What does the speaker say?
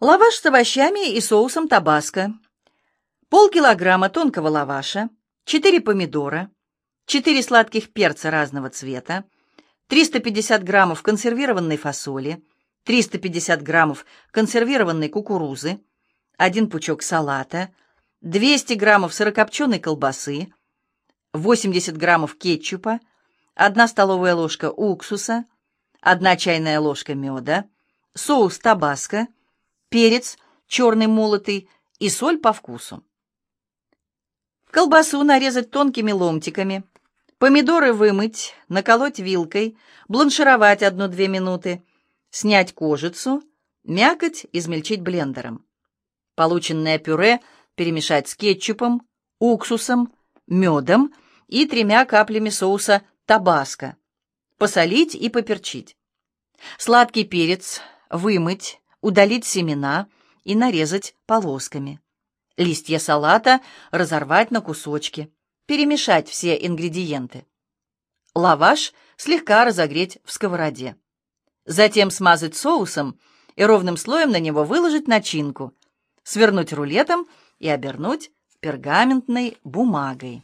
Лаваш с овощами и соусом табаско. Полкилограмма тонкого лаваша, 4 помидора, 4 сладких перца разного цвета, 350 граммов консервированной фасоли, 350 граммов консервированной кукурузы, 1 пучок салата, 200 граммов сырокопченой колбасы, 80 граммов кетчупа, 1 столовая ложка уксуса, 1 чайная ложка меда, соус табаско, перец черный молотый и соль по вкусу. Колбасу нарезать тонкими ломтиками, помидоры вымыть, наколоть вилкой, бланшировать 1-2 минуты, снять кожицу, мякоть измельчить блендером. Полученное пюре перемешать с кетчупом, уксусом, медом и тремя каплями соуса табаско. Посолить и поперчить. Сладкий перец вымыть, удалить семена и нарезать полосками. Листья салата разорвать на кусочки. Перемешать все ингредиенты. Лаваш слегка разогреть в сковороде. Затем смазать соусом и ровным слоем на него выложить начинку, свернуть рулетом и обернуть пергаментной бумагой.